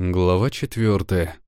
Глава четвертая.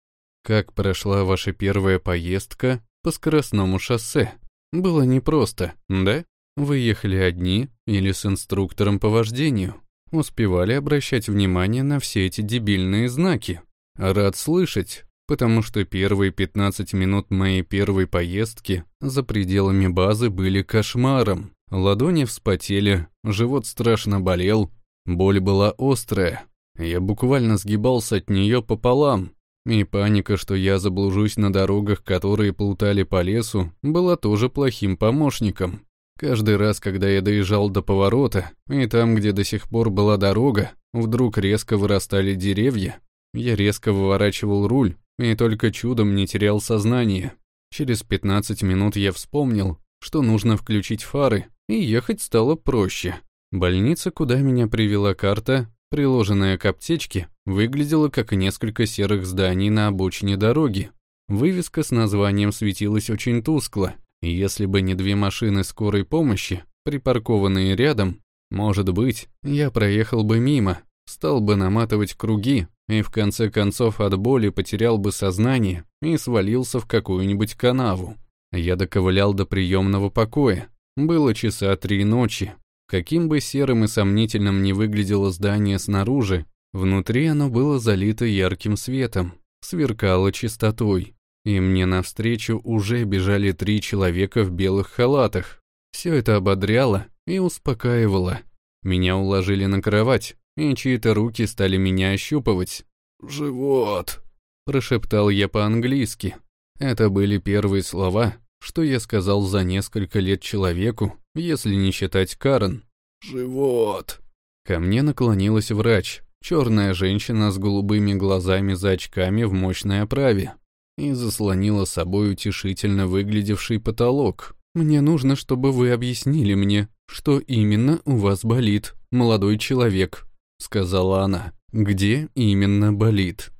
Как прошла ваша первая поездка по скоростному шоссе? Было непросто, да? Вы ехали одни или с инструктором по вождению? Успевали обращать внимание на все эти дебильные знаки? Рад слышать, потому что первые 15 минут моей первой поездки за пределами базы были кошмаром. Ладони вспотели, живот страшно болел, боль была острая, я буквально сгибался от нее пополам, и паника, что я заблужусь на дорогах, которые плутали по лесу, была тоже плохим помощником. Каждый раз, когда я доезжал до поворота, и там, где до сих пор была дорога, вдруг резко вырастали деревья, я резко выворачивал руль и только чудом не терял сознание. Через 15 минут я вспомнил, что нужно включить фары, и ехать стало проще. Больница, куда меня привела карта, Приложенная к аптечке выглядела как несколько серых зданий на обочине дороги. Вывеска с названием светилась очень тускло, и если бы не две машины скорой помощи, припаркованные рядом, может быть, я проехал бы мимо, стал бы наматывать круги и в конце концов от боли потерял бы сознание и свалился в какую-нибудь канаву. Я доковылял до приемного покоя. Было часа три ночи, Каким бы серым и сомнительным ни выглядело здание снаружи, внутри оно было залито ярким светом, сверкало чистотой. И мне навстречу уже бежали три человека в белых халатах. Все это ободряло и успокаивало. Меня уложили на кровать, и чьи-то руки стали меня ощупывать. «Живот», — прошептал я по-английски. Это были первые слова, что я сказал за несколько лет человеку, если не считать Карен. «Живот!» Ко мне наклонилась врач, черная женщина с голубыми глазами за очками в мощной оправе, и заслонила собой утешительно выглядевший потолок. «Мне нужно, чтобы вы объяснили мне, что именно у вас болит, молодой человек», — сказала она. «Где именно болит?»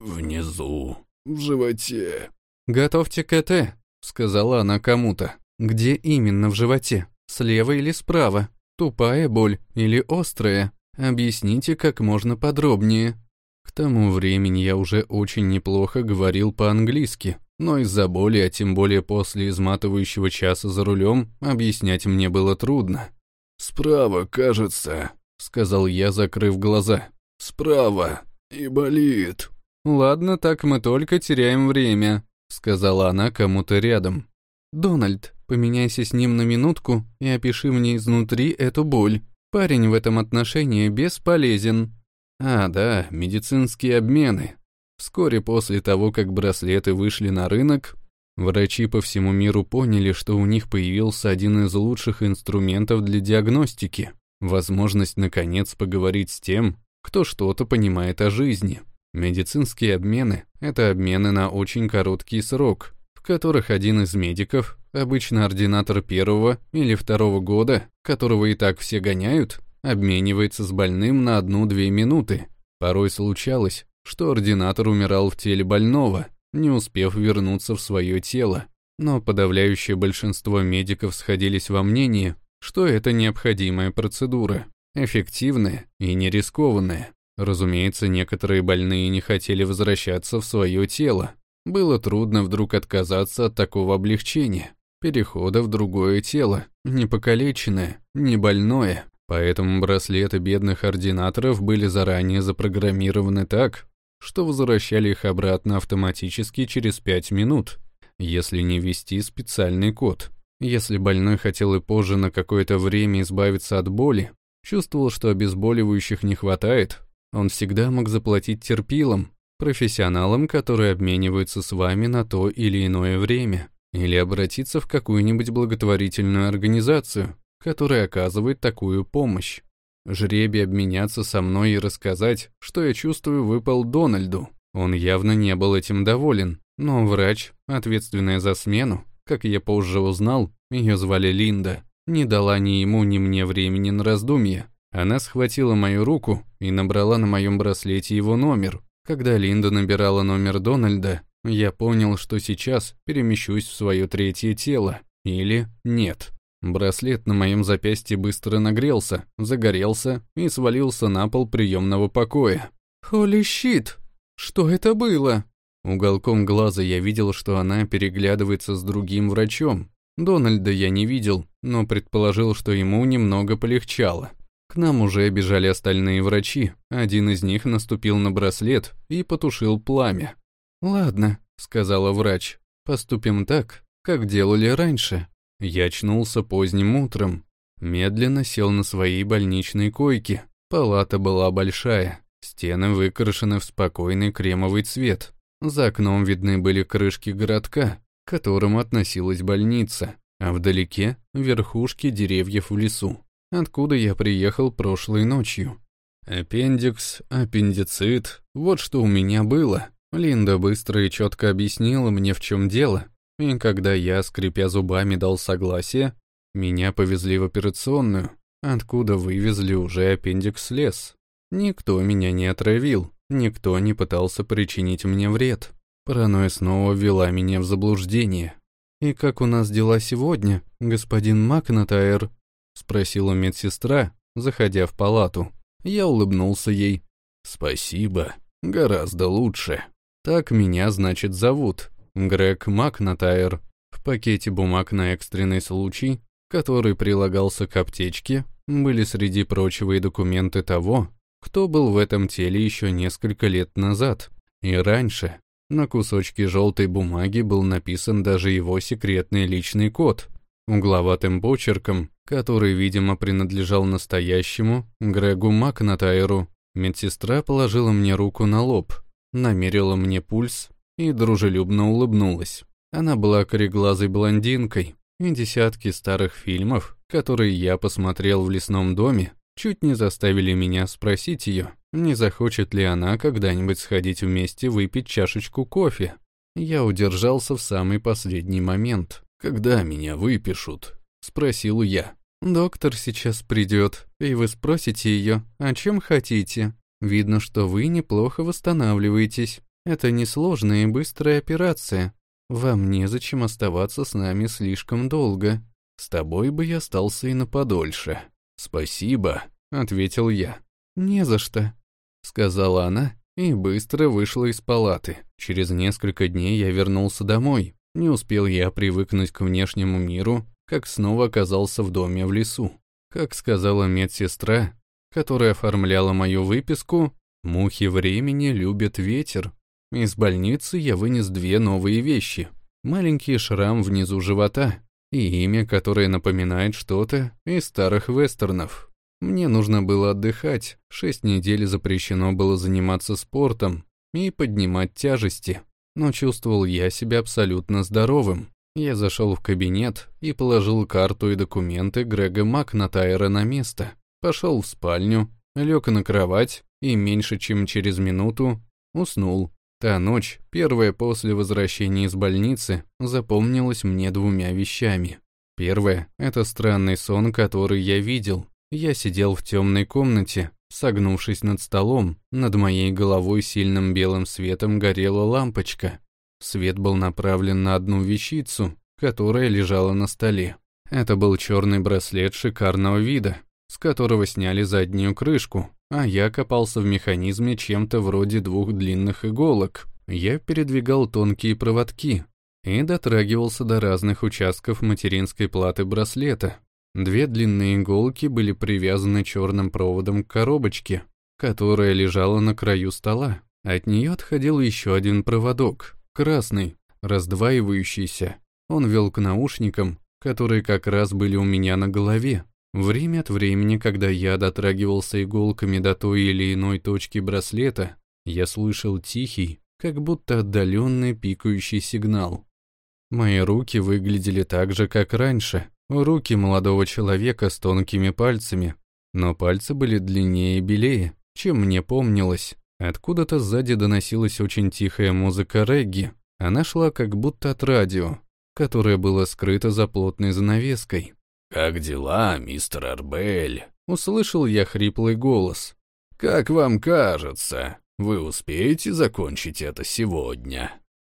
«Внизу, в животе». «Готовьте КТ», — сказала она кому-то. «Где именно в животе?» Слева или справа? Тупая боль или острая? Объясните как можно подробнее. К тому времени я уже очень неплохо говорил по-английски, но из-за боли, а тем более после изматывающего часа за рулем, объяснять мне было трудно. «Справа, кажется», — сказал я, закрыв глаза. «Справа. И болит». «Ладно, так мы только теряем время», — сказала она кому-то рядом. «Дональд, Поменяйся с ним на минутку и опиши мне изнутри эту боль. Парень в этом отношении бесполезен. А, да, медицинские обмены. Вскоре после того, как браслеты вышли на рынок, врачи по всему миру поняли, что у них появился один из лучших инструментов для диагностики. Возможность, наконец, поговорить с тем, кто что-то понимает о жизни. Медицинские обмены – это обмены на очень короткий срок, в которых один из медиков Обычно ординатор первого или второго года, которого и так все гоняют, обменивается с больным на одну-две минуты. Порой случалось, что ординатор умирал в теле больного, не успев вернуться в свое тело. Но подавляющее большинство медиков сходились во мнении, что это необходимая процедура, эффективная и не рискованная. Разумеется, некоторые больные не хотели возвращаться в свое тело. Было трудно вдруг отказаться от такого облегчения перехода в другое тело, не покалеченное, не больное. Поэтому браслеты бедных ординаторов были заранее запрограммированы так, что возвращали их обратно автоматически через 5 минут, если не ввести специальный код. Если больной хотел и позже на какое-то время избавиться от боли, чувствовал, что обезболивающих не хватает, он всегда мог заплатить терпилом, профессионалам, которые обмениваются с вами на то или иное время или обратиться в какую-нибудь благотворительную организацию, которая оказывает такую помощь. Жребий обменяться со мной и рассказать, что я чувствую, выпал Дональду. Он явно не был этим доволен, но врач, ответственная за смену, как я позже узнал, ее звали Линда, не дала ни ему, ни мне времени на раздумье. Она схватила мою руку и набрала на моем браслете его номер. Когда Линда набирала номер Дональда, я понял, что сейчас перемещусь в свое третье тело. Или нет. Браслет на моем запястье быстро нагрелся, загорелся и свалился на пол приемного покоя. «Холи щит!» Что это было?» Уголком глаза я видел, что она переглядывается с другим врачом. Дональда я не видел, но предположил, что ему немного полегчало. Нам уже бежали остальные врачи. Один из них наступил на браслет и потушил пламя. «Ладно», — сказала врач, — «поступим так, как делали раньше». Я очнулся поздним утром. Медленно сел на своей больничной койке. Палата была большая. Стены выкрашены в спокойный кремовый цвет. За окном видны были крышки городка, к которому относилась больница, а вдалеке — верхушки деревьев в лесу откуда я приехал прошлой ночью. Аппендикс, аппендицит, вот что у меня было. Линда быстро и четко объяснила мне, в чем дело. И когда я, скрипя зубами, дал согласие, меня повезли в операционную, откуда вывезли уже аппендикс лес. Никто меня не отравил, никто не пытался причинить мне вред. Паранойя снова ввела меня в заблуждение. «И как у нас дела сегодня, господин Макнатайр?» — спросила медсестра, заходя в палату. Я улыбнулся ей. «Спасибо, гораздо лучше. Так меня, значит, зовут. Грег Макнатайр. В пакете бумаг на экстренный случай, который прилагался к аптечке, были среди прочего и документы того, кто был в этом теле еще несколько лет назад. И раньше на кусочке желтой бумаги был написан даже его секретный личный код. Угловатым почерком который, видимо, принадлежал настоящему Грегу Макнатайру. Медсестра положила мне руку на лоб, намерила мне пульс и дружелюбно улыбнулась. Она была кореглазой блондинкой, и десятки старых фильмов, которые я посмотрел в лесном доме, чуть не заставили меня спросить ее, не захочет ли она когда-нибудь сходить вместе выпить чашечку кофе. Я удержался в самый последний момент. «Когда меня выпишут?» — спросил я. «Доктор сейчас придет, и вы спросите ее, о чем хотите. Видно, что вы неплохо восстанавливаетесь. Это несложная и быстрая операция. Вам незачем оставаться с нами слишком долго. С тобой бы я остался и на подольше». «Спасибо», — ответил я. «Не за что», — сказала она и быстро вышла из палаты. Через несколько дней я вернулся домой. Не успел я привыкнуть к внешнему миру, как снова оказался в доме в лесу. Как сказала медсестра, которая оформляла мою выписку, мухи времени любят ветер. Из больницы я вынес две новые вещи. Маленький шрам внизу живота и имя, которое напоминает что-то из старых вестернов. Мне нужно было отдыхать, шесть недель запрещено было заниматься спортом и поднимать тяжести, но чувствовал я себя абсолютно здоровым. Я зашел в кабинет и положил карту и документы Грега Макнатайра на место. Пошел в спальню, лег на кровать и меньше чем через минуту уснул. Та ночь, первая после возвращения из больницы, запомнилась мне двумя вещами. Первое — это странный сон, который я видел. Я сидел в темной комнате, согнувшись над столом, над моей головой сильным белым светом горела лампочка. Свет был направлен на одну вещицу, которая лежала на столе. Это был черный браслет шикарного вида, с которого сняли заднюю крышку, а я копался в механизме чем-то вроде двух длинных иголок. Я передвигал тонкие проводки и дотрагивался до разных участков материнской платы браслета. Две длинные иголки были привязаны черным проводом к коробочке, которая лежала на краю стола. От нее отходил еще один проводок, Красный, раздваивающийся. Он вел к наушникам, которые как раз были у меня на голове. Время от времени, когда я дотрагивался иголками до той или иной точки браслета, я слышал тихий, как будто отдаленный пикающий сигнал. Мои руки выглядели так же, как раньше, руки молодого человека с тонкими пальцами, но пальцы были длиннее и белее, чем мне помнилось. Откуда-то сзади доносилась очень тихая музыка регги. Она шла как будто от радио, которое было скрыто за плотной занавеской. «Как дела, мистер Арбель?» Услышал я хриплый голос. «Как вам кажется, вы успеете закончить это сегодня?»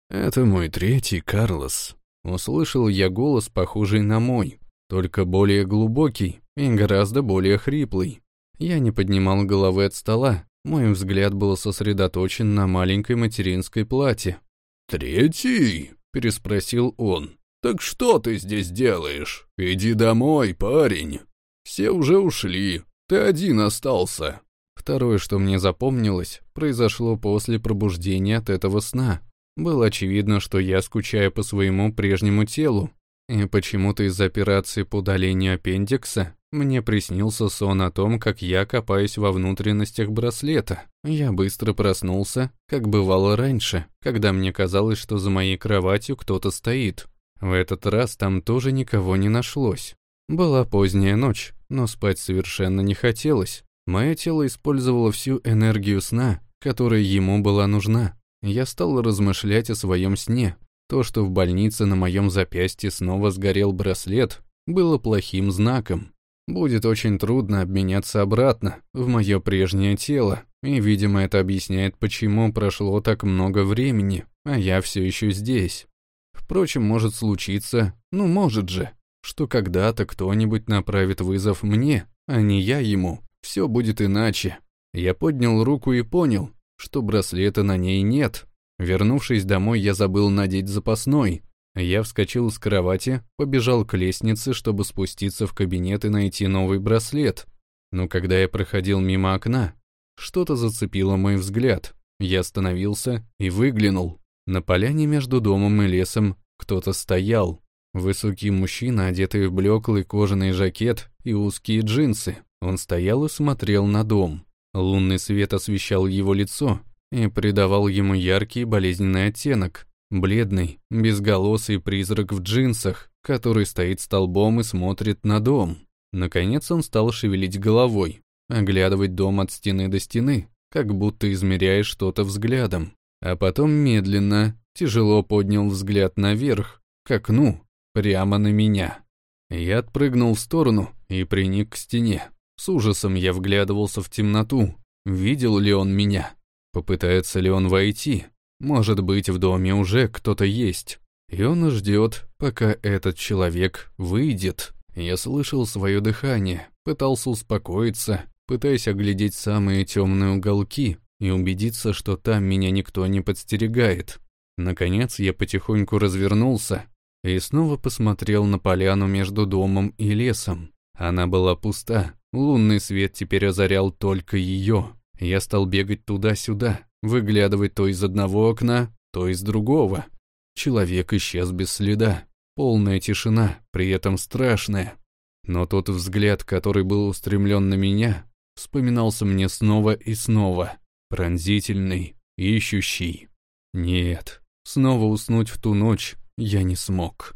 «Это мой третий, Карлос». Услышал я голос, похожий на мой, только более глубокий и гораздо более хриплый. Я не поднимал головы от стола, Мой взгляд был сосредоточен на маленькой материнской плате. «Третий?» — переспросил он. «Так что ты здесь делаешь? Иди домой, парень. Все уже ушли, ты один остался». Второе, что мне запомнилось, произошло после пробуждения от этого сна. Было очевидно, что я скучаю по своему прежнему телу. И почему-то из операции по удалению аппендикса мне приснился сон о том, как я копаюсь во внутренностях браслета. Я быстро проснулся, как бывало раньше, когда мне казалось, что за моей кроватью кто-то стоит. В этот раз там тоже никого не нашлось. Была поздняя ночь, но спать совершенно не хотелось. Мое тело использовало всю энергию сна, которая ему была нужна. Я стал размышлять о своем сне. То, что в больнице на моем запястье снова сгорел браслет, было плохим знаком. Будет очень трудно обменяться обратно, в мое прежнее тело, и, видимо, это объясняет, почему прошло так много времени, а я все еще здесь. Впрочем, может случиться, ну может же, что когда-то кто-нибудь направит вызов мне, а не я ему. Все будет иначе. Я поднял руку и понял, что браслета на ней нет. Вернувшись домой, я забыл надеть запасной, я вскочил с кровати, побежал к лестнице, чтобы спуститься в кабинет и найти новый браслет. Но когда я проходил мимо окна, что-то зацепило мой взгляд. Я остановился и выглянул. На поляне между домом и лесом кто-то стоял. Высокий мужчина, одетый в блеклый кожаный жакет и узкие джинсы. Он стоял и смотрел на дом. Лунный свет освещал его лицо и придавал ему яркий болезненный оттенок. Бледный, безголосый призрак в джинсах, который стоит столбом и смотрит на дом. Наконец он стал шевелить головой, оглядывать дом от стены до стены, как будто измеряя что-то взглядом. А потом медленно, тяжело поднял взгляд наверх, к окну, прямо на меня. Я отпрыгнул в сторону и приник к стене. С ужасом я вглядывался в темноту. Видел ли он меня? Попытается ли он войти? Может быть, в доме уже кто-то есть, и он ждет, пока этот человек выйдет. Я слышал свое дыхание, пытался успокоиться, пытаясь оглядеть самые темные уголки и убедиться, что там меня никто не подстерегает. Наконец я потихоньку развернулся и снова посмотрел на поляну между домом и лесом. Она была пуста, лунный свет теперь озарял только ее. Я стал бегать туда-сюда, выглядывать то из одного окна, то из другого. Человек исчез без следа. Полная тишина, при этом страшная. Но тот взгляд, который был устремлен на меня, вспоминался мне снова и снова. Пронзительный, ищущий. Нет, снова уснуть в ту ночь я не смог.